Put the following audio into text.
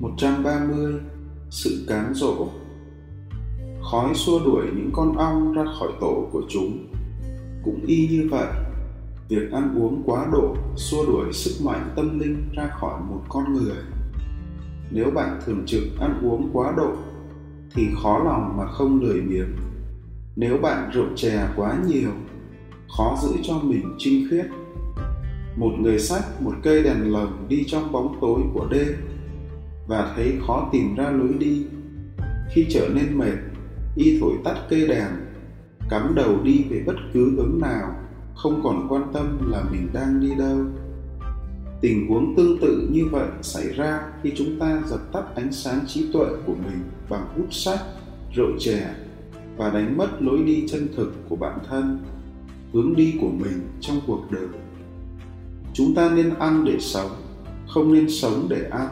130 Sự cám dỗ. Khói xua đuổi những con ong ra khỏi tổ của chúng. Cũng y như vậy, Việc ăn uống quá độ xua đuổi sức mạnh tâm linh ra khỏi một con người. Nếu bạn thường trực ăn uống quá độ, Thì khó lòng mà không lười biếng. Nếu bạn rượu chè quá nhiều, Khó giữ cho mình trinh khiết một người sách một cây đèn lồng đi trong bóng tối của đêm và thấy khó tìm ra lối đi. Khi trở nên mệt, y thổi tắt cây đèn cắm đầu đi về bất cứ hướng nào, không còn quan tâm là mình đang đi đâu. Tình huống tương tự như vậy xảy ra khi chúng ta dập tắt ánh sáng trí tuệ của mình bằng hút sách rượu chè và đánh mất lối đi chân thực của bản thân, hướng đi của mình trong cuộc đời. Chúng ta nên ăn để sống, không nên sống để ăn